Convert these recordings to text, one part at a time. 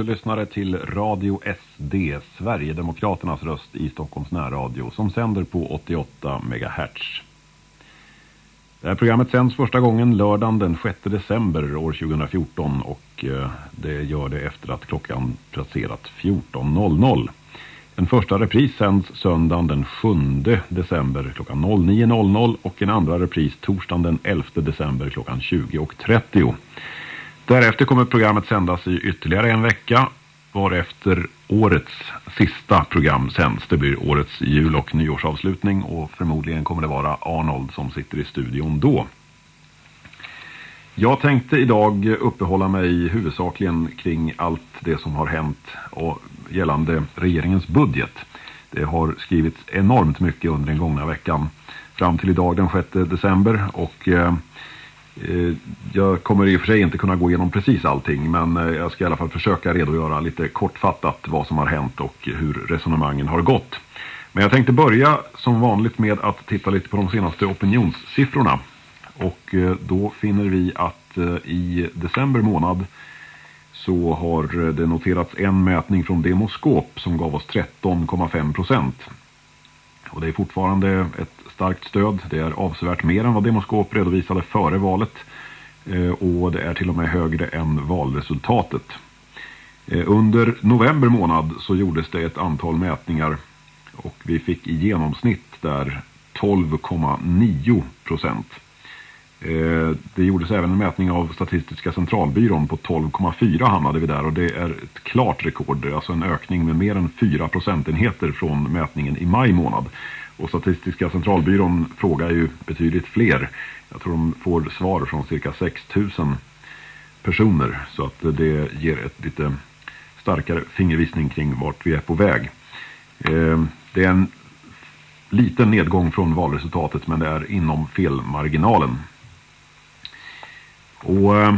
du lyssnare till Radio SD, Sverigedemokraternas röst i Stockholms närradio, som sänder på 88 MHz. Det här programmet sänds första gången lördagen den 6 december år 2014 och eh, det gör det efter att klockan passerat 14.00. En första repris sänds söndagen den 7 december klockan 09.00 och en andra repris torsdagen den 11 december klockan 20.30. Därefter kommer programmet sändas i ytterligare en vecka varefter årets sista program sänds. Det blir årets jul- och nyårsavslutning och förmodligen kommer det vara Arnold som sitter i studion då. Jag tänkte idag uppehålla mig huvudsakligen kring allt det som har hänt och gällande regeringens budget. Det har skrivits enormt mycket under den gångna veckan fram till idag den 6 december och eh, Eh, jag kommer i och för sig inte kunna gå igenom precis allting men eh, jag ska i alla fall försöka redogöra lite kortfattat vad som har hänt och hur resonemangen har gått. Men jag tänkte börja som vanligt med att titta lite på de senaste opinionssiffrorna. Och eh, då finner vi att i december månad så har det noterats en mätning från Demoskop som gav oss 13,5 procent. Och det är fortfarande ett starkt stöd. Det är avsevärt mer än vad Demoskop redovisade före valet. Eh, och det är till och med högre än valresultatet. Eh, under november månad så gjordes det ett antal mätningar och vi fick i genomsnitt där 12,9 procent. Eh, det gjordes även en mätning av Statistiska centralbyrån på 12,4 hamnade vi där och det är ett klart rekord, alltså en ökning med mer än 4 procentenheter från mätningen i maj månad. Och Statistiska centralbyrån frågar ju betydligt fler. Jag tror de får svar från cirka 6 000 personer så att det ger ett lite starkare fingervisning kring vart vi är på väg. Eh, det är en liten nedgång från valresultatet men det är inom felmarginalen. Och eh,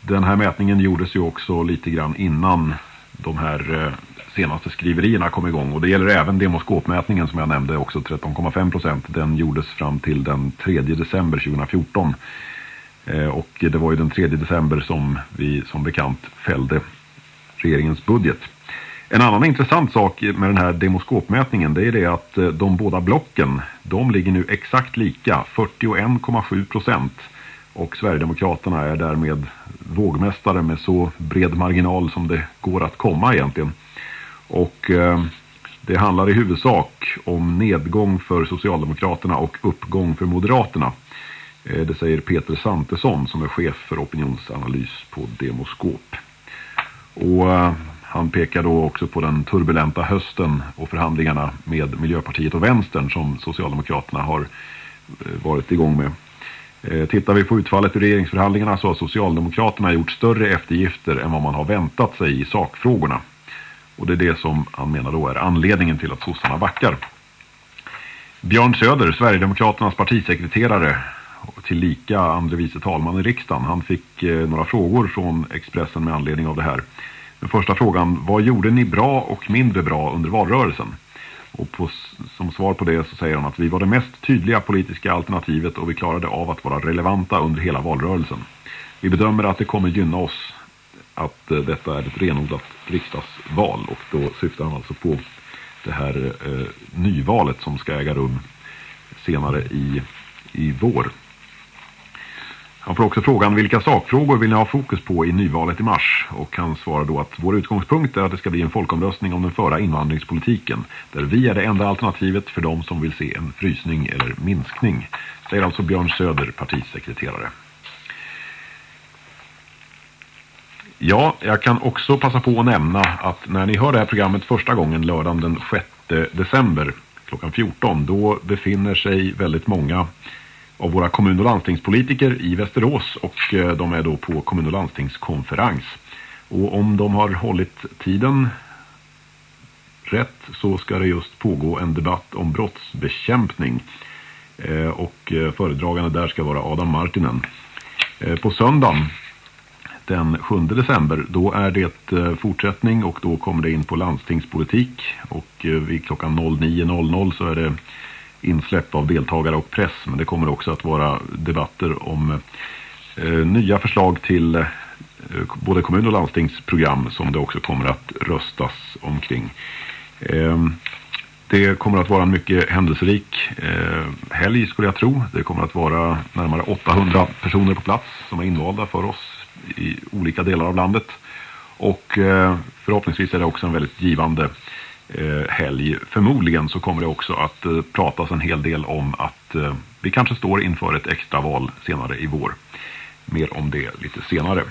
den här mätningen gjordes ju också lite grann innan de här eh, senaste skriverierna kom igång. Och det gäller även demoskopmätningen som jag nämnde också 13,5 procent. Den gjordes fram till den 3 december 2014. Eh, och det var ju den 3 december som vi som bekant fällde regeringens budget. En annan intressant sak med den här demoskopmätningen det är det att eh, de båda blocken de ligger nu exakt lika 41,7 procent och Sverigedemokraterna är därmed vågmästare med så bred marginal som det går att komma egentligen. Och eh, det handlar i huvudsak om nedgång för Socialdemokraterna och uppgång för Moderaterna. Eh, det säger Peter Santesson som är chef för opinionsanalys på Demoskop. Och eh, han pekar då också på den turbulenta hösten och förhandlingarna med Miljöpartiet och Vänstern som Socialdemokraterna har varit igång med. Tittar vi på utfallet i regeringsförhandlingarna så har Socialdemokraterna gjort större eftergifter än vad man har väntat sig i sakfrågorna. Och det är det som han menar då är anledningen till att sossarna backar. Björn Söder, Sverigedemokraternas partisekreterare och tillika andre vice talman i riksdagen. Han fick eh, några frågor från Expressen med anledning av det här. Den första frågan, vad gjorde ni bra och mindre bra under valrörelsen? Och på, som svar på det så säger han att vi var det mest tydliga politiska alternativet och vi klarade av att vara relevanta under hela valrörelsen. Vi bedömer att det kommer gynna oss att eh, detta är ett renodlat riksdagsval och då syftar han alltså på det här eh, nyvalet som ska äga rum senare i, i vår. Han får också frågan vilka sakfrågor vill ni ha fokus på i nyvalet i mars? Och han svarar då att vår utgångspunkt är att det ska bli en folkomröstning om den förra invandringspolitiken. Där vi är det enda alternativet för de som vill se en frysning eller minskning. Säger alltså Björn Söder, partisekreterare. Ja, jag kan också passa på att nämna att när ni hör det här programmet första gången lördagen den 6 december klockan 14 då befinner sig väldigt många av våra kommun- och landstingspolitiker i Västerås och eh, de är då på kommun- och landstingskonferens. Och om de har hållit tiden rätt så ska det just pågå en debatt om brottsbekämpning. Eh, och eh, föredragande där ska vara Adam Martinen. På söndagen den 7 december då är det eh, fortsättning och då kommer det in på landstingspolitik och eh, vid klockan 09.00 så är det insläpp av deltagare och press. Men det kommer också att vara debatter om eh, nya förslag till både kommun- och landstingsprogram som det också kommer att röstas omkring. Ehm, det kommer att vara en mycket händelserik eh, helg skulle jag tro. Det kommer att vara närmare 800 personer på plats som är invalda för oss i olika delar av landet. Och eh, förhoppningsvis är det också en väldigt givande eh, helg. Förmodligen så kommer det också att eh, pratas en hel del om att vi kanske står inför ett extra val senare i vår. Mer om det lite senare.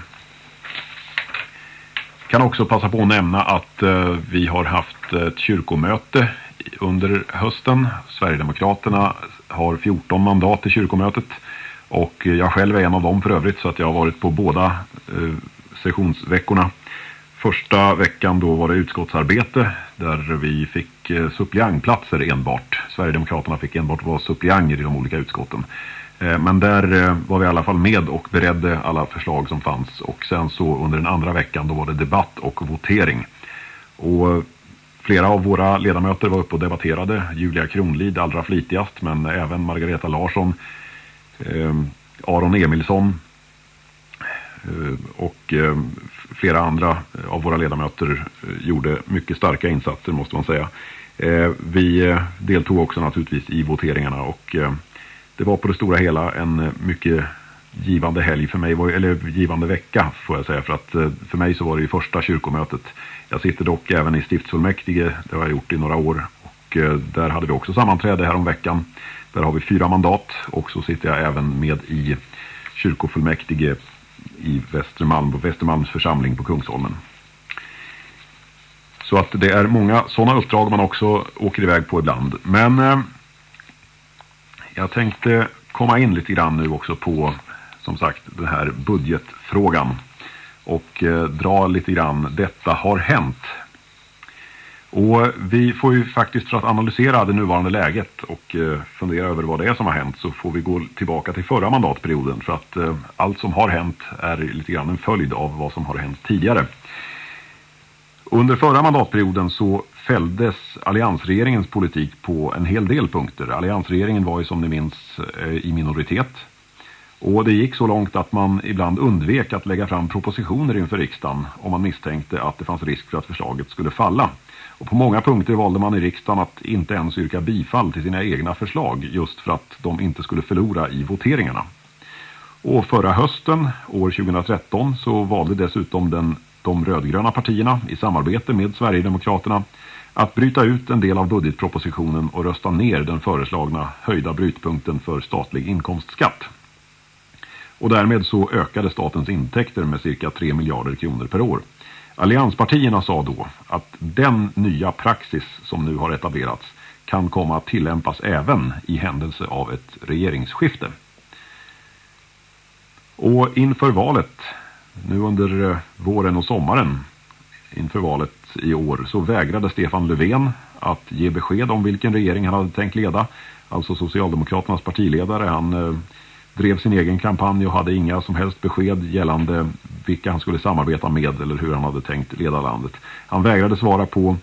Kan också passa på att nämna att eh, vi har haft ett kyrkomöte under hösten. Sverigedemokraterna har 14 mandat i kyrkomötet. Och eh, jag själv är en av dem för övrigt så att jag har varit på båda eh, sessionsveckorna. Första veckan då var det utskottsarbete där vi fick eh, suppleantplatser enbart. Sverigedemokraterna fick enbart vara suppleanter i de olika utskotten. Eh, men där eh, var vi i alla fall med och beredde alla förslag som fanns. Och sen så under den andra veckan då var det debatt och votering. Och eh, flera av våra ledamöter var uppe och debatterade. Julia Kronlid allra flitigast men även Margareta Larsson, Ehm, Aron Emilsson eh, och ehm, flera andra av våra ledamöter eh, gjorde mycket starka insatser måste man säga. Eh, vi deltog också naturligtvis i voteringarna och ehm, det var på det stora hela en mycket givande helg för mig, eller givande vecka får jag säga, för att för mig så var det ju första kyrkomötet. Jag sitter dock även i stiftsfullmäktige, det har jag gjort i några år, och där hade vi också sammanträde här om veckan. Där har vi fyra mandat och så sitter jag även med i kyrkofullmäktige i Västermalm, på Västermalms församling på Kungsholmen. Så att det är många sådana uppdrag man också åker iväg på ibland. Men eh, jag tänkte komma in lite grann nu också på som sagt den här budgetfrågan och eh, dra lite grann detta har hänt. Och eh, vi får ju faktiskt för att analysera det nuvarande läget och eh, fundera över vad det är som har hänt så får vi gå tillbaka till förra mandatperioden för att eh, allt som har hänt är lite grann en följd av vad som har hänt tidigare. Under förra mandatperioden så fälldes alliansregeringens politik på en hel del punkter. Alliansregeringen var ju som ni minns i minoritet. Och det gick så långt att man ibland undvek att lägga fram propositioner inför riksdagen om man misstänkte att det fanns risk för att förslaget skulle falla. Och på många punkter valde man i riksdagen att inte ens yrka bifall till sina egna förslag just för att de inte skulle förlora i voteringarna. Och förra hösten, år 2013, så valde dessutom den, de rödgröna partierna i samarbete med Sverigedemokraterna att bryta ut en del av budgetpropositionen och rösta ner den föreslagna höjda brytpunkten för statlig inkomstskatt. Och därmed så ökade statens intäkter med cirka 3 miljarder kronor per år. Allianspartierna sa då att den nya praxis som nu har etablerats kan komma att tillämpas även i händelse av ett regeringsskifte. Och inför valet, nu under eh, våren och sommaren, inför valet i år så vägrade Stefan Löfven att ge besked om vilken regering han hade tänkt leda. Alltså Socialdemokraternas partiledare. Han eh, drev sin egen kampanj och hade inga som helst besked gällande vilka han skulle samarbeta med eller hur han hade tänkt leda landet. Han vägrade svara på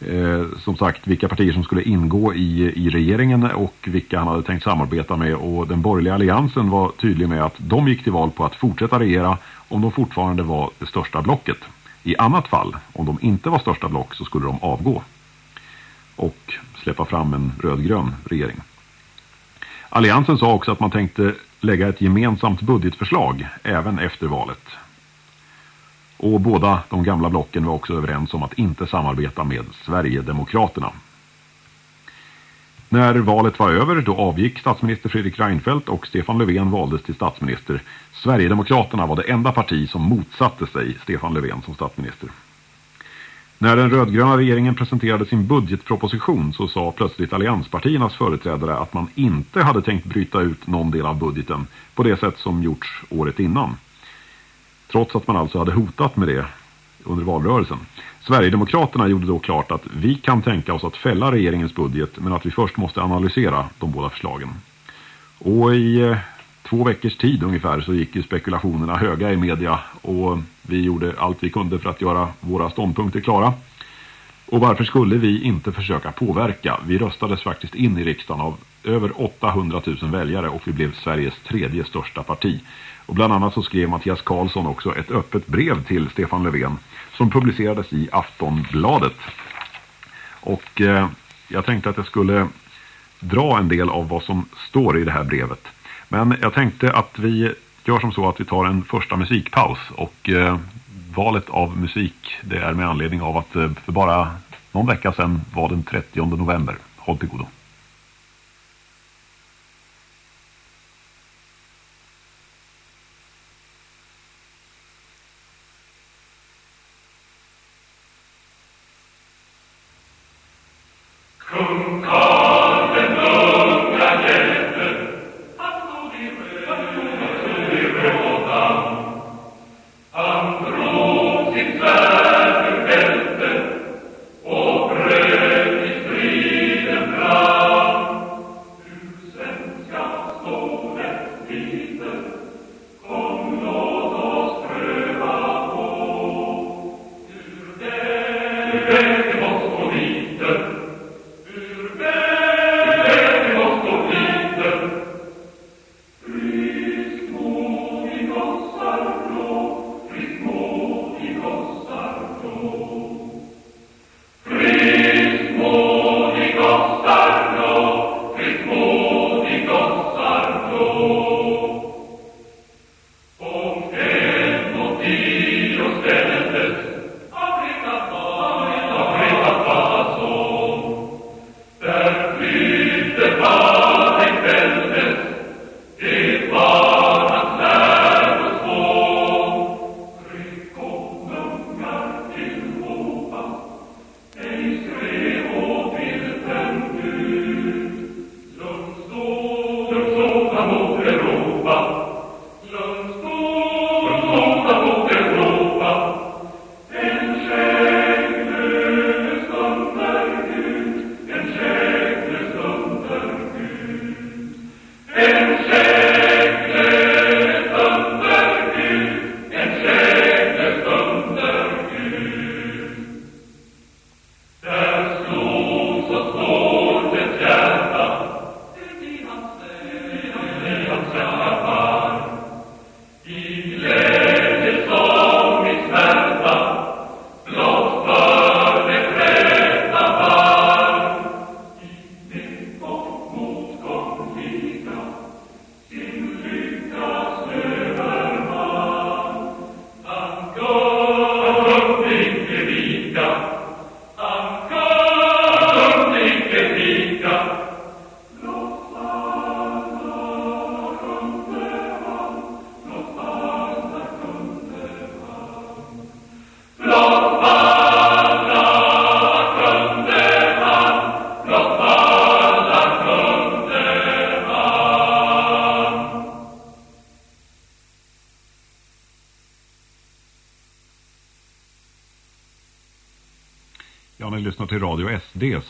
eh, som sagt vilka partier som skulle ingå i, i regeringen och vilka han hade tänkt samarbeta med och den borgerliga alliansen var tydlig med att de gick till val på att fortsätta regera om de fortfarande var det största blocket. I annat fall, om de inte var största block så skulle de avgå och släppa fram en rödgrön regering. Alliansen sa också att man tänkte lägga ett gemensamt budgetförslag även efter valet. Och båda de gamla blocken var också överens om att inte samarbeta med Sverigedemokraterna. När valet var över då avgick statsminister Fredrik Reinfeldt och Stefan Löfven valdes till statsminister. Sverigedemokraterna var det enda parti som motsatte sig Stefan Löfven som statsminister. När den rödgröna regeringen presenterade sin budgetproposition så sa plötsligt allianspartiernas företrädare att man inte hade tänkt bryta ut någon del av budgeten på det sätt som gjorts året innan. Trots att man alltså hade hotat med det under valrörelsen. Sverigedemokraterna gjorde då klart att vi kan tänka oss att fälla regeringens budget men att vi först måste analysera de båda förslagen. Och i eh, två veckors tid ungefär så gick ju spekulationerna höga i media och vi gjorde allt vi kunde för att göra våra ståndpunkter klara. Och varför skulle vi inte försöka påverka? Vi röstades faktiskt in i riksdagen av över 800 000 väljare och vi blev Sveriges tredje största parti. Och bland annat så skrev Mattias Karlsson också ett öppet brev till Stefan Löfven som publicerades i Aftonbladet. Och eh, jag tänkte att jag skulle dra en del av vad som står i det här brevet. Men jag tänkte att vi gör som så att vi tar en första musikpaus och eh, valet av musik det är med anledning av att eh, för bara någon vecka sedan var den 30 november. Håll till godo.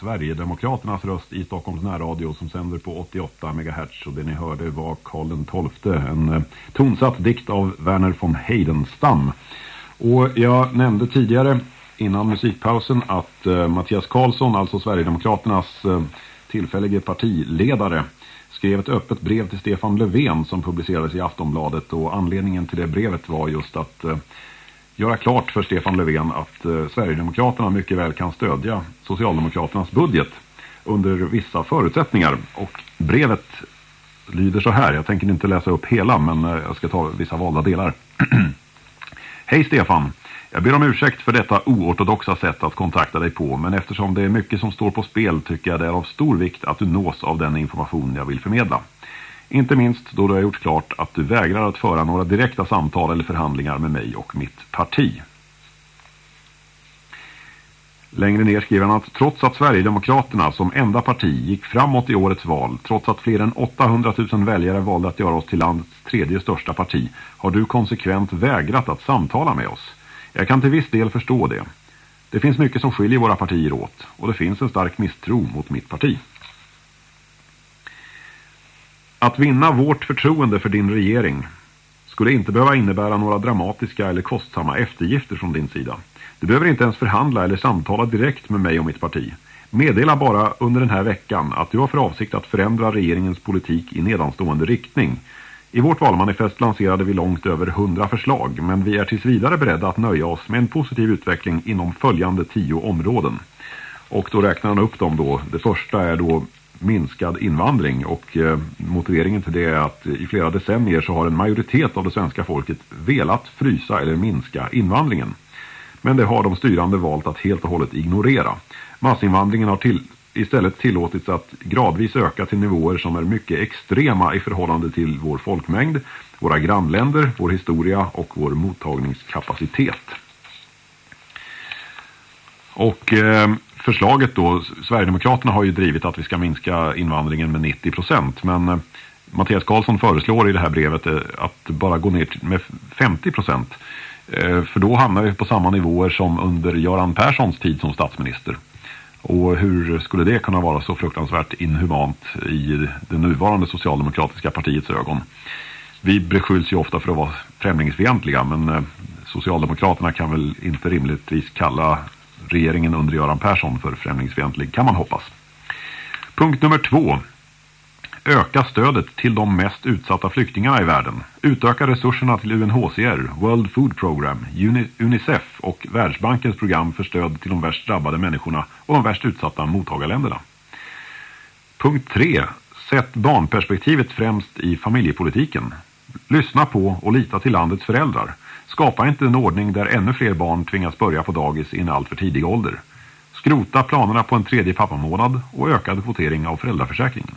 Sverigedemokraternas röst i Stockholms närradio som sänder på 88 MHz och det ni hörde var Karl XII, en eh, tonsatt dikt av Werner von Heidenstam. Och jag nämnde tidigare innan musikpausen att eh, Mattias Karlsson, alltså Sverigedemokraternas eh, tillfällige partiledare, skrev ett öppet brev till Stefan Löfven som publicerades i Aftonbladet och anledningen till det brevet var just att eh, göra klart för Stefan Löfven att eh, Sverigedemokraterna mycket väl kan stödja Socialdemokraternas budget under vissa förutsättningar. Och brevet lyder så här, jag tänker inte läsa upp hela men eh, jag ska ta vissa valda delar. Hej Stefan! Jag ber om ursäkt för detta oortodoxa sätt att kontakta dig på men eftersom det är mycket som står på spel tycker jag det är av stor vikt att du nås av den information jag vill förmedla. Inte minst då du har gjort klart att du vägrar att föra några direkta samtal eller förhandlingar med mig och mitt parti. Längre ner skriver han att trots att Sverigedemokraterna som enda parti gick framåt i årets val, trots att fler än 800 000 väljare valde att göra oss till landets tredje största parti, har du konsekvent vägrat att samtala med oss. Jag kan till viss del förstå det. Det finns mycket som skiljer våra partier åt och det finns en stark misstro mot mitt parti. Att vinna vårt förtroende för din regering skulle inte behöva innebära några dramatiska eller kostsamma eftergifter från din sida. Du behöver inte ens förhandla eller samtala direkt med mig och mitt parti. Meddela bara under den här veckan att du har för avsikt att förändra regeringens politik i nedanstående riktning. I vårt valmanifest lanserade vi långt över 100 förslag men vi är tills vidare beredda att nöja oss med en positiv utveckling inom följande tio områden. Och då räknar han upp dem då. Det första är då minskad invandring och eh, motiveringen till det är att i flera decennier så har en majoritet av det svenska folket velat frysa eller minska invandringen. Men det har de styrande valt att helt och hållet ignorera. Massinvandringen har till, istället tillåtits att gradvis öka till nivåer som är mycket extrema i förhållande till vår folkmängd, våra grannländer, vår historia och vår mottagningskapacitet. Och eh, förslaget då, Sverigedemokraterna har ju drivit att vi ska minska invandringen med 90 procent. Men eh, Mattias Karlsson föreslår i det här brevet eh, att bara gå ner med 50 procent. Eh, för då hamnar vi på samma nivåer som under Göran Perssons tid som statsminister. Och hur skulle det kunna vara så fruktansvärt inhumant i det nuvarande socialdemokratiska partiets ögon? Vi beskylls ju ofta för att vara främlingsfientliga men eh, Socialdemokraterna kan väl inte rimligtvis kalla regeringen under Göran Persson för främlingsfientlig kan man hoppas. Punkt nummer två. Öka stödet till de mest utsatta flyktingarna i världen. Utöka resurserna till UNHCR, World Food Program, Unicef och Världsbankens program för stöd till de värst drabbade människorna och de värst utsatta mottagarländerna. Punkt 3. Sätt barnperspektivet främst i familjepolitiken. Lyssna på och lita till landets föräldrar. Skapa inte en ordning där ännu fler barn tvingas börja på dagis i en alltför tidig ålder. Skrota planerna på en tredje pappamånad och ökad kvotering av föräldraförsäkringen.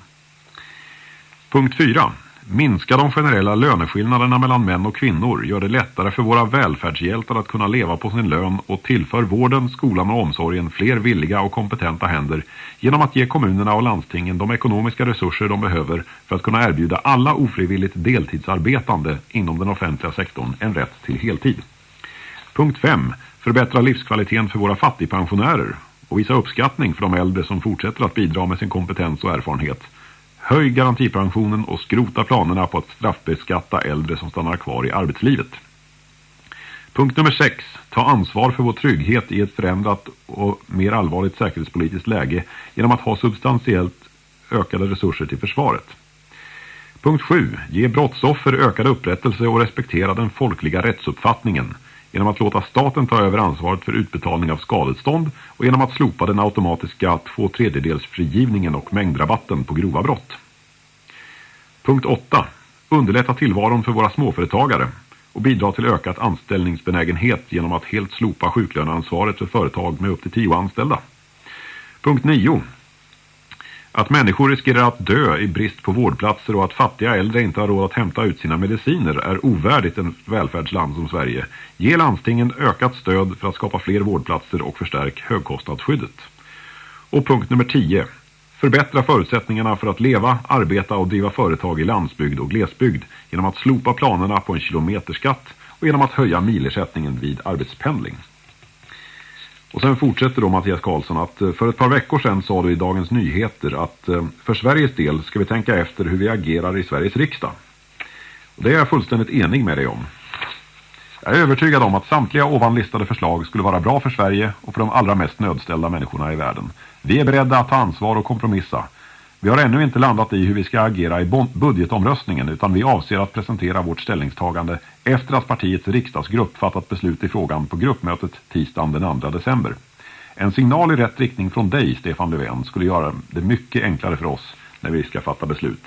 Punkt 4. Minska de generella löneskillnaderna mellan män och kvinnor. Gör det lättare för våra välfärdshjältar att kunna leva på sin lön och tillför vården, skolan och omsorgen fler villiga och kompetenta händer genom att ge kommunerna och landstingen de ekonomiska resurser de behöver för att kunna erbjuda alla ofrivilligt deltidsarbetande inom den offentliga sektorn en rätt till heltid. Punkt 5. Förbättra livskvaliteten för våra fattigpensionärer och visa uppskattning för de äldre som fortsätter att bidra med sin kompetens och erfarenhet. Höj garantipensionen och skrota planerna på att straffbeskatta äldre som stannar kvar i arbetslivet. Punkt nummer 6. Ta ansvar för vår trygghet i ett förändrat och mer allvarligt säkerhetspolitiskt läge genom att ha substantiellt ökade resurser till försvaret. Punkt 7. Ge brottsoffer ökad upprättelse och respektera den folkliga rättsuppfattningen genom att låta staten ta över ansvaret för utbetalning av skadestånd och genom att slopa den automatiska två tredjedels frigivningen och mängdrabatten på grova brott. Punkt 8. Underlätta tillvaron för våra småföretagare och bidra till ökat anställningsbenägenhet genom att helt slopa sjuklöneansvaret för företag med upp till 10 anställda. Punkt 9. Att människor riskerar att dö i brist på vårdplatser och att fattiga äldre inte har råd att hämta ut sina mediciner är ovärdigt en välfärdsland som Sverige. Ge landstingen ökat stöd för att skapa fler vårdplatser och förstärk högkostnadsskyddet. Och punkt nummer 10. Förbättra förutsättningarna för att leva, arbeta och driva företag i landsbygd och glesbygd genom att slopa planerna på en kilometerskatt och genom att höja milersättningen vid arbetspendling. Och sen fortsätter då Mattias Karlsson att eh, för ett par veckor sedan sa du i Dagens Nyheter att eh, för Sveriges del ska vi tänka efter hur vi agerar i Sveriges riksdag. Och det är jag fullständigt enig med dig om. Jag är övertygad om att samtliga ovanlistade förslag skulle vara bra för Sverige och för de allra mest nödställda människorna i världen. Vi är beredda att ta ansvar och kompromissa. Vi har ännu inte landat i hur vi ska agera i budgetomröstningen utan vi avser att presentera vårt ställningstagande efter att partiets riksdagsgrupp fattat beslut i frågan på gruppmötet tisdagen den 2 december. En signal i rätt riktning från dig, Stefan Löfven, skulle göra det mycket enklare för oss när vi ska fatta beslut.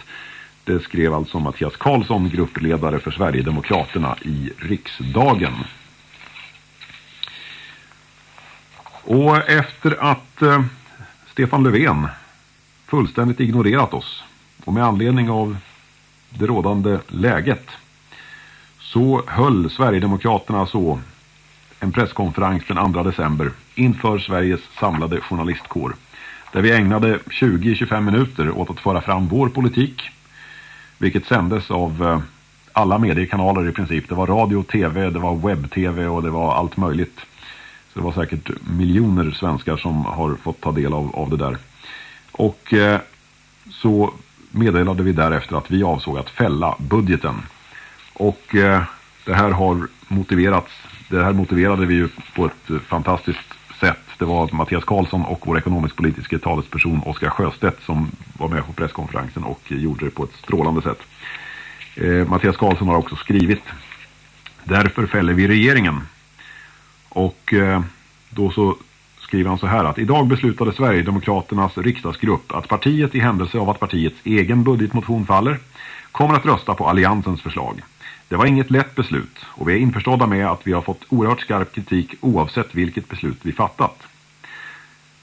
Det skrev alltså Mattias Karlsson, gruppledare för Sverigedemokraterna i riksdagen. Och efter att eh, Stefan Löfven fullständigt ignorerat oss och med anledning av det rådande läget så höll Sverigedemokraterna så en presskonferens den 2 december inför Sveriges samlade journalistkår där vi ägnade 20-25 minuter åt att föra fram vår politik vilket sändes av eh, alla mediekanaler i princip. Det var radio, tv, det var webb-tv och det var allt möjligt. Så det var säkert miljoner svenskar som har fått ta del av, av det där. Och eh, så meddelade vi därefter att vi avsåg att fälla budgeten. Och eh, Det här har motiverats. Det här motiverade vi ju på ett eh, fantastiskt sätt. Det var Mattias Karlsson och vår ekonomisk-politiska talesperson Oskar Sjöstedt som var med på presskonferensen och gjorde det på ett strålande sätt. Mattias Karlsson har också skrivit Därför fäller vi regeringen. Och då så skriver han så här att idag beslutade Sverigedemokraternas riksdagsgrupp att partiet i händelse av att partiets egen budgetmotion faller kommer att rösta på alliansens förslag. Det var inget lätt beslut och vi är införstådda med att vi har fått oerhört skarp kritik oavsett vilket beslut vi fattat.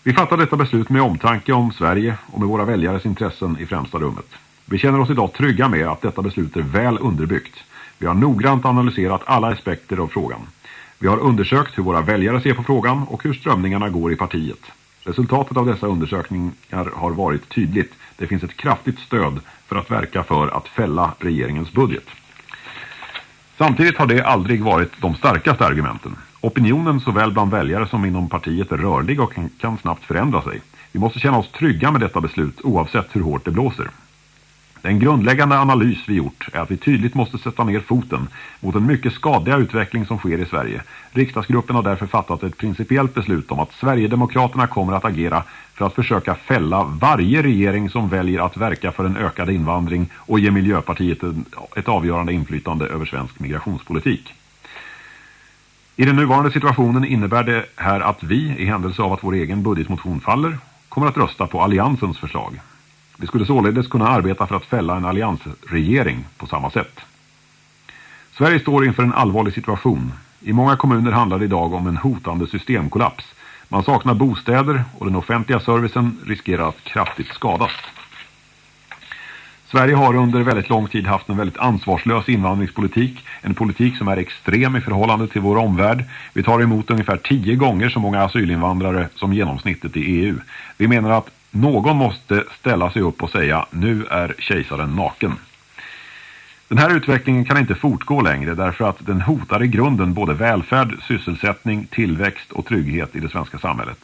Vi fattar detta beslut med omtanke om Sverige och med våra väljares intressen i främsta rummet. Vi känner oss idag trygga med att detta beslut är väl underbyggt. Vi har noggrant analyserat alla aspekter av frågan. Vi har undersökt hur våra väljare ser på frågan och hur strömningarna går i partiet. Resultatet av dessa undersökningar har varit tydligt. Det finns ett kraftigt stöd för att verka för att fälla regeringens budget. Samtidigt har det aldrig varit de starkaste argumenten. Opinionen såväl bland väljare som inom partiet är rörlig och kan snabbt förändra sig. Vi måste känna oss trygga med detta beslut oavsett hur hårt det blåser. Den grundläggande analys vi gjort är att vi tydligt måste sätta ner foten mot den mycket skadliga utveckling som sker i Sverige. Riksdagsgruppen har därför fattat ett principiellt beslut om att Sverigedemokraterna kommer att agera för att försöka fälla varje regering som väljer att verka för en ökad invandring och ge Miljöpartiet ett avgörande inflytande över svensk migrationspolitik. I den nuvarande situationen innebär det här att vi, i händelse av att vår egen budgetmotion faller, kommer att rösta på alliansens förslag. Vi skulle således kunna arbeta för att fälla en alliansregering på samma sätt. Sverige står inför en allvarlig situation. I många kommuner handlar det idag om en hotande systemkollaps. Man saknar bostäder och den offentliga servicen riskerar att kraftigt skadas. Sverige har under väldigt lång tid haft en väldigt ansvarslös invandringspolitik. En politik som är extrem i förhållande till vår omvärld. Vi tar emot ungefär tio gånger så många asylinvandrare som genomsnittet i EU. Vi menar att någon måste ställa sig upp och säga nu är kejsaren naken. Den här utvecklingen kan inte fortgå längre därför att den hotar i grunden både välfärd, sysselsättning, tillväxt och trygghet i det svenska samhället.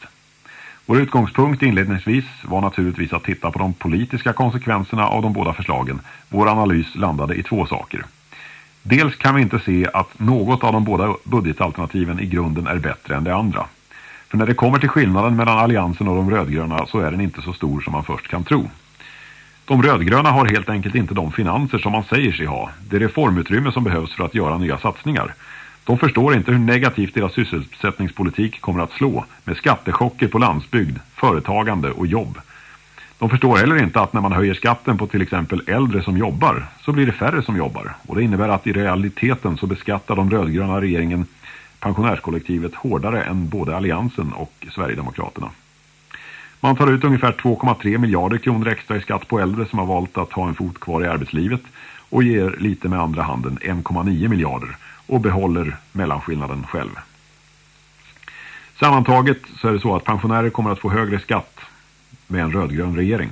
Vår utgångspunkt inledningsvis var naturligtvis att titta på de politiska konsekvenserna av de båda förslagen. Vår analys landade i två saker. Dels kan vi inte se att något av de båda budgetalternativen i grunden är bättre än det andra. För när det kommer till skillnaden mellan alliansen och de rödgröna så är den inte så stor som man först kan tro. De rödgröna har helt enkelt inte de finanser som man säger sig ha. Det reformutrymme som behövs för att göra nya satsningar. De förstår inte hur negativt deras sysselsättningspolitik kommer att slå med skattechocker på landsbygd, företagande och jobb. De förstår heller inte att när man höjer skatten på till exempel äldre som jobbar så blir det färre som jobbar. Och det innebär att i realiteten så beskattar de rödgröna regeringen pensionärskollektivet hårdare än både Alliansen och Sverigedemokraterna. Man tar ut ungefär 2,3 miljarder kronor extra i skatt på äldre som har valt att ha en fot kvar i arbetslivet och ger lite med andra handen 1,9 miljarder och behåller mellanskillnaden själv. Sammantaget så är det så att pensionärer kommer att få högre skatt med en rödgrön regering.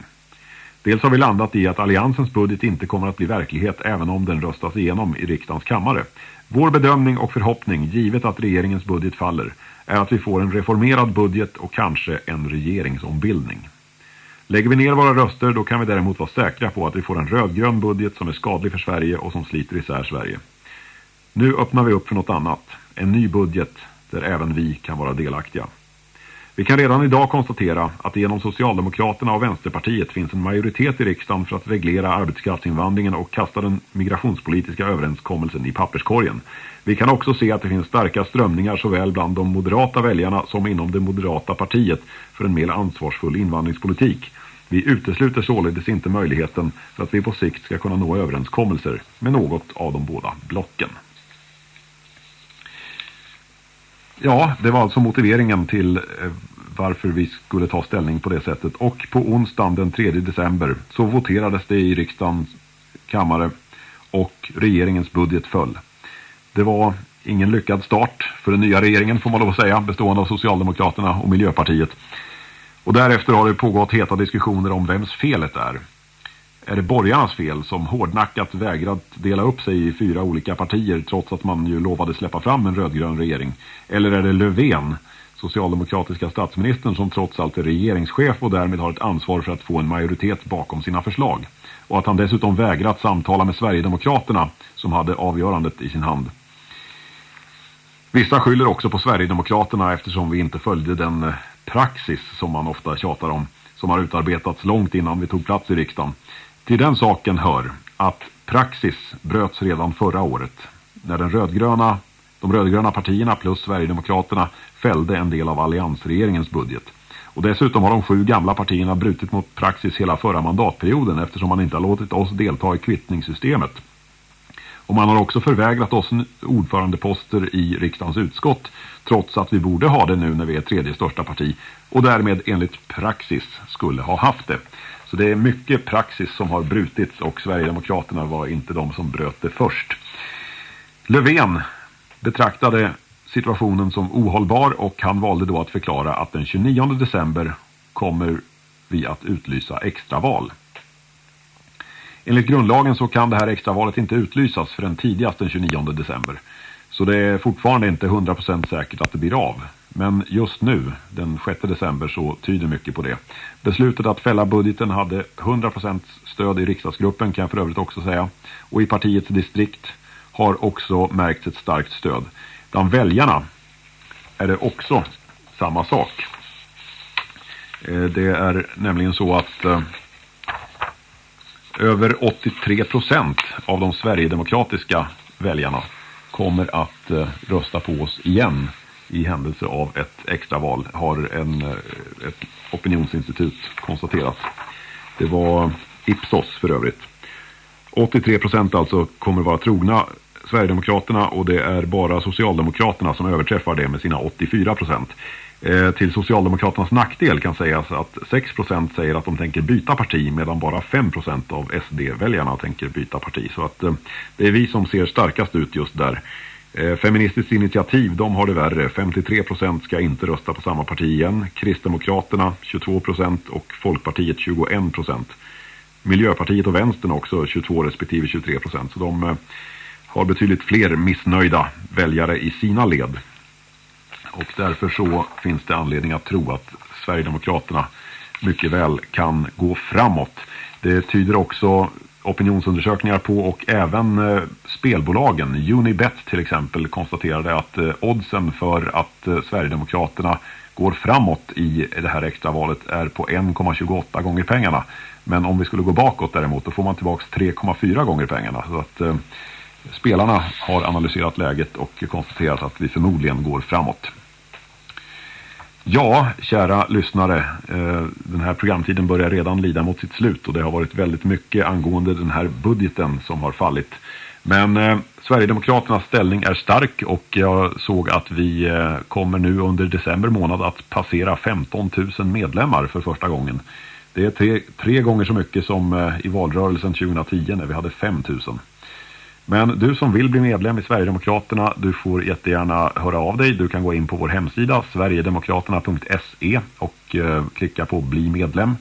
Dels har vi landat i att alliansens budget inte kommer att bli verklighet även om den röstas igenom i riksdagens kammare. Vår bedömning och förhoppning, givet att regeringens budget faller, är att vi får en reformerad budget och kanske en regeringsombildning. Lägger vi ner våra röster då kan vi däremot vara säkra på att vi får en rödgrön budget som är skadlig för Sverige och som sliter isär Sverige. Nu öppnar vi upp för något annat. En ny budget där även vi kan vara delaktiga. Vi kan redan idag konstatera att det genom Socialdemokraterna och Vänsterpartiet finns en majoritet i riksdagen för att reglera arbetskraftsinvandringen och kasta den migrationspolitiska överenskommelsen i papperskorgen. Vi kan också se att det finns starka strömningar såväl bland de moderata väljarna som inom det moderata partiet för en mer ansvarsfull invandringspolitik. Vi utesluter således inte möjligheten för att vi på sikt ska kunna nå överenskommelser med något av de båda blocken. Ja, det var alltså motiveringen till eh, varför vi skulle ta ställning på det sättet. Och på onsdagen den 3 december så voterades det i riksdagens kammare och regeringens budget föll. Det var ingen lyckad start för den nya regeringen får man lov att säga, bestående av Socialdemokraterna och Miljöpartiet. Och därefter har det pågått heta diskussioner om vems felet är. Är det borgarnas fel som hårdnackat vägrat dela upp sig i fyra olika partier trots att man ju lovade släppa fram en rödgrön regering? Eller är det Löfven, socialdemokratiska statsministern som trots allt är regeringschef och därmed har ett ansvar för att få en majoritet bakom sina förslag? Och att han dessutom vägrat samtala med Sverigedemokraterna som hade avgörandet i sin hand. Vissa skyller också på Sverigedemokraterna eftersom vi inte följde den praxis som man ofta tjatar om som har utarbetats långt innan vi tog plats i riksdagen. Till den saken hör att praxis bröts redan förra året när den rödgröna, de rödgröna partierna plus Sverigedemokraterna fällde en del av alliansregeringens budget. Och dessutom har de sju gamla partierna brutit mot praxis hela förra mandatperioden eftersom man inte har låtit oss delta i kvittningssystemet. Och man har också förvägrat oss ordförandeposter i riksdagens utskott trots att vi borde ha det nu när vi är tredje största parti och därmed enligt praxis skulle ha haft det. Så det är mycket praxis som har brutits och Sverigedemokraterna var inte de som bröt det först. Löfven betraktade situationen som ohållbar och han valde då att förklara att den 29 december kommer vi att utlysa extraval. Enligt grundlagen så kan det här extravalet inte utlysas förrän tidigast den 29 december. Så det är fortfarande inte 100% säkert att det blir av. Men just nu, den 6 december, så tyder mycket på det. Beslutet att fälla budgeten hade 100% stöd i riksdagsgruppen kan jag för övrigt också säga. Och i partiets distrikt har också märkts ett starkt stöd. Bland väljarna är det också samma sak. Eh, det är nämligen så att eh, över 83 procent av de Sverigedemokratiska väljarna kommer att eh, rösta på oss igen i händelse av ett extraval har en, eh, ett opinionsinstitut konstaterat. Det var Ipsos för övrigt. 83 procent alltså kommer vara trogna Sverigedemokraterna och det är bara Socialdemokraterna som överträffar det med sina 84 procent. Eh, till Socialdemokraternas nackdel kan sägas att 6 procent säger att de tänker byta parti medan bara 5 procent av SD-väljarna tänker byta parti. Så att eh, det är vi som ser starkast ut just där. Eh, feministiskt initiativ, de har det värre. 53 procent ska inte rösta på samma parti igen. Kristdemokraterna 22 procent och Folkpartiet 21 procent. Miljöpartiet och Vänstern också 22 respektive 23 procent. Så de eh, har betydligt fler missnöjda väljare i sina led. Och därför så finns det anledning att tro att Sverigedemokraterna mycket väl kan gå framåt. Det tyder också opinionsundersökningar på och även eh, spelbolagen. Unibet till exempel konstaterade att eh, oddsen för att eh, Sverigedemokraterna går framåt i det här extravalet är på 1,28 gånger pengarna. Men om vi skulle gå bakåt däremot då får man tillbaka 3,4 gånger pengarna. Så att eh, spelarna har analyserat läget och konstaterat att vi förmodligen går framåt. Ja, kära lyssnare, eh, den här programtiden börjar redan lida mot sitt slut och det har varit väldigt mycket angående den här budgeten som har fallit. Men eh, Sverigedemokraternas ställning är stark och jag såg att vi eh, kommer nu under december månad att passera 15 000 medlemmar för första gången. Det är tre, tre gånger så mycket som eh, i valrörelsen 2010 när vi hade 5 000. Men du som vill bli medlem i Sverigedemokraterna, du får jättegärna höra av dig. Du kan gå in på vår hemsida sverigedemokraterna.se och eh, klicka på bli medlem.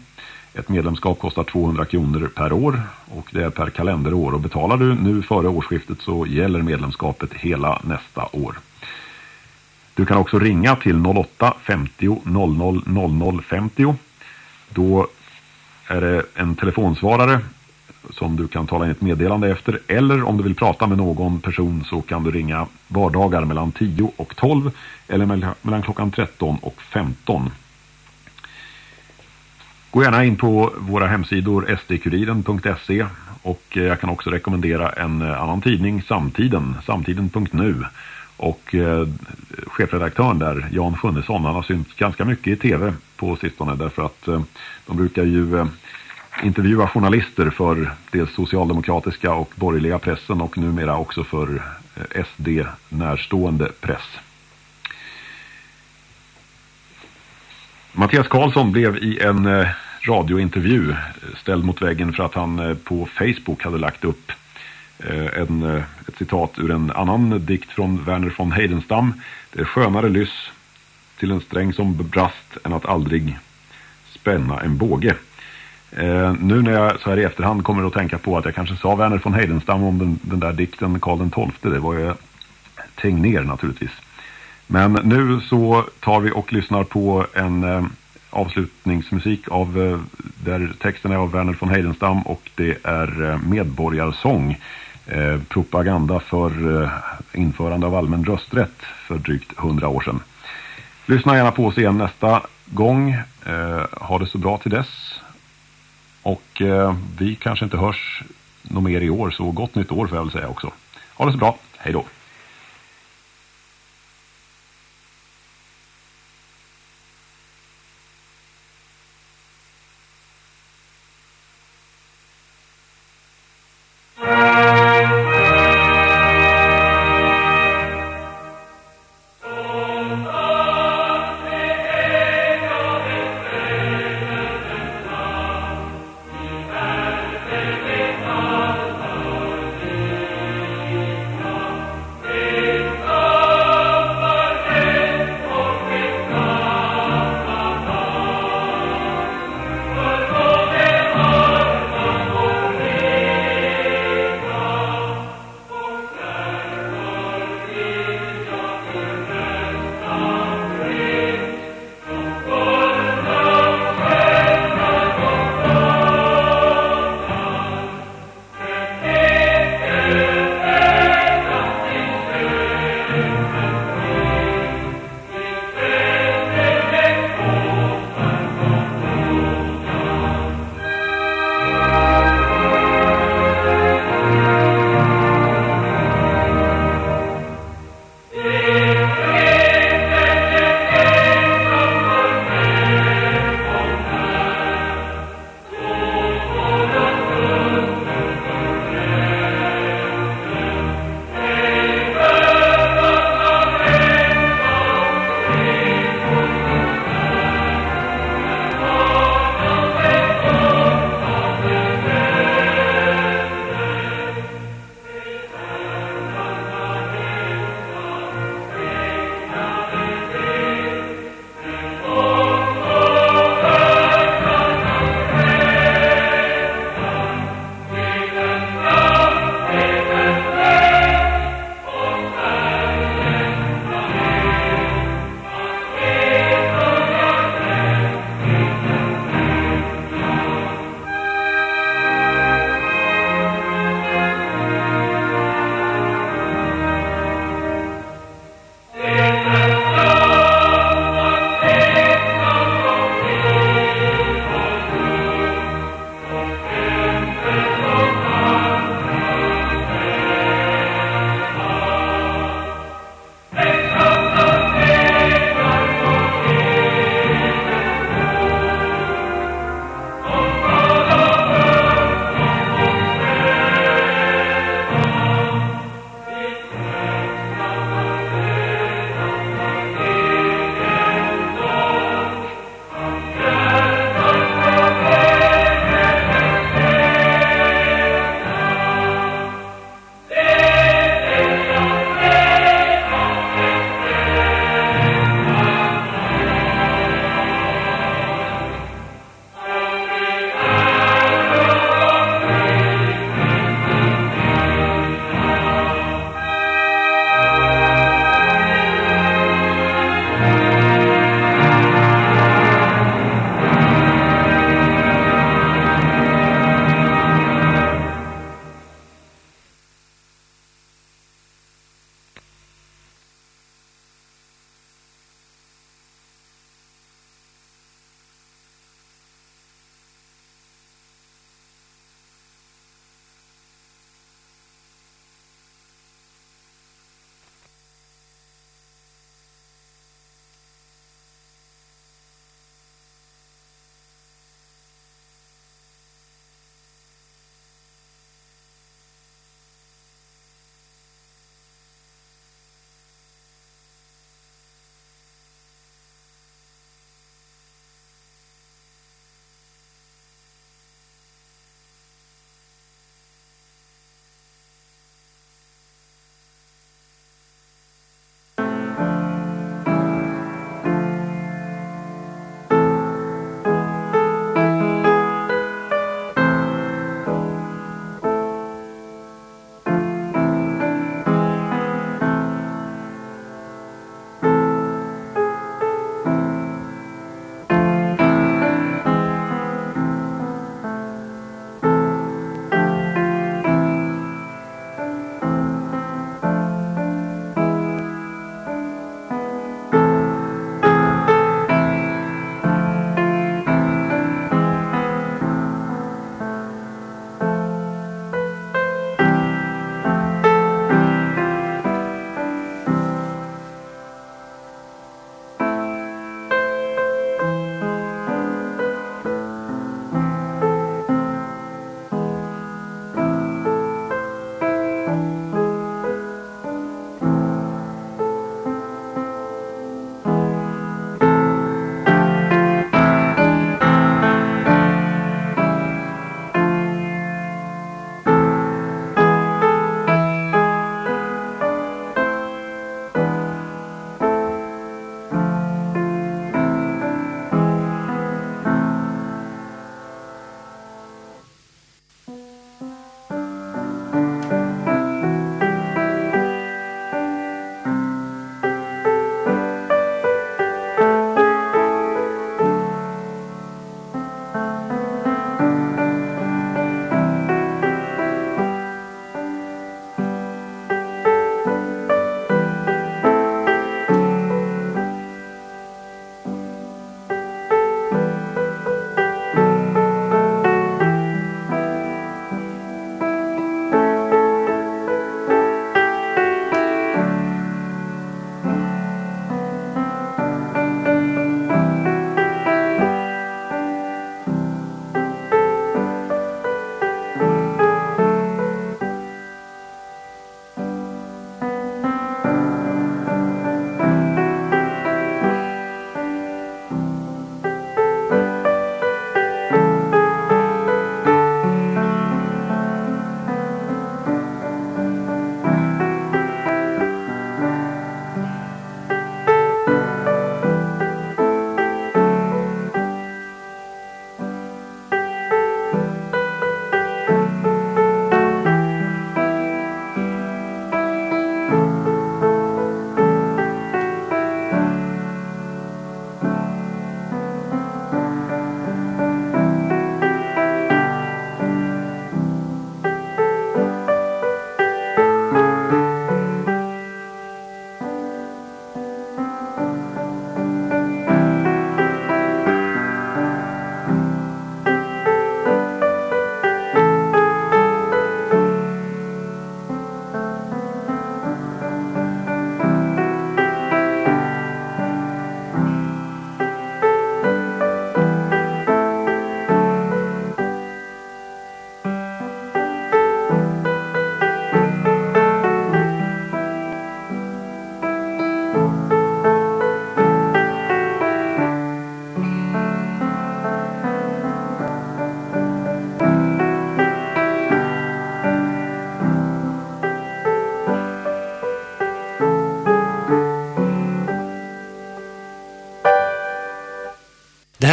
Ett medlemskap kostar 200 kronor per år och det är per kalenderår. Och betalar du nu före årsskiftet så gäller medlemskapet hela nästa år. Du kan också ringa till 08 50 00 00 50. Då är det en telefonsvarare som du kan tala in ett meddelande efter. Eller om du vill prata med någon person så kan du ringa vardagar mellan 10 och 12 eller mellan klockan 13 och 15. Gå gärna in på våra hemsidor sdkuriren.se och eh, jag kan också rekommendera en eh, annan tidning, Samtiden, samtiden.nu. Och eh, chefredaktören där, Jan Sjunnesson, han har synts ganska mycket i tv på sistone därför att eh, de brukar ju eh, intervjua journalister för dels socialdemokratiska och borgerliga pressen och numera också för eh, SD närstående press. Mattias Karlsson blev i en eh, radiointervju ställd mot väggen för att han eh, på Facebook hade lagt upp eh, en, eh, ett citat ur en annan dikt från Werner von Heidenstam. Det är skönare lyss till en sträng som brast än att aldrig spänna en båge. Eh, nu när jag så här i efterhand kommer att tänka på att jag kanske sa Werner von Heidenstam om den, den där dikten Karl XII. Det var ju Tegnér naturligtvis. Men nu så tar vi och lyssnar på en eh, avslutningsmusik av eh, där texten är av Werner von Heidenstam och det är eh, Medborgarsång. eh, propaganda för eh, införande av allmän rösträtt för drygt hundra år sedan. Lyssna gärna på oss igen nästa gång. Eh, ha det så bra till dess. Och eh, vi kanske inte hörs något mer i år, så gott nytt år får jag väl säga också. Ha det så bra, hej då!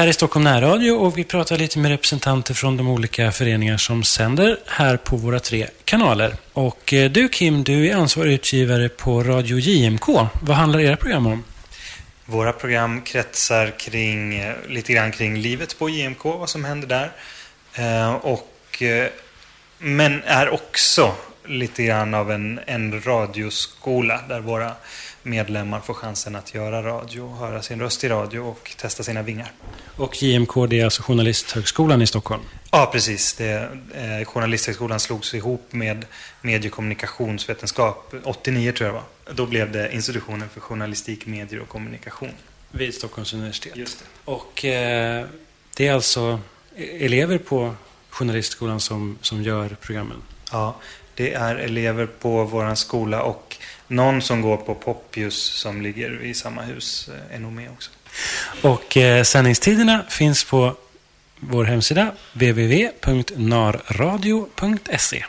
Här är Stockholm närradio och vi pratar lite med representanter från de olika föreningar som sänder här på våra tre kanaler. Och eh, du Kim, du är ansvarig utgivare på Radio JMK. Vad handlar era program om? Våra program kretsar kring, eh, lite grann kring livet på JMK, vad som händer där. Eh, och, men är också lite grann av en, en radioskola där våra medlemmar får chansen att göra radio, höra sin röst i radio och testa sina vingar. Och JMK, det är alltså Journalisthögskolan i Stockholm? Ja, precis. Det, eh, Journalisthögskolan slogs ihop med mediekommunikationsvetenskap 89 tror jag var. Då blev det institutionen för journalistik, medier och kommunikation. Vid Stockholms universitet? Just det. Och eh, det är alltså elever på Journalistskolan som, som gör programmen? Ja, det är elever på vår skola och någon som går på Poppius som ligger i samma hus eh, är nog med också. Och eh, sändningstiderna finns på vår hemsida www.narradio.se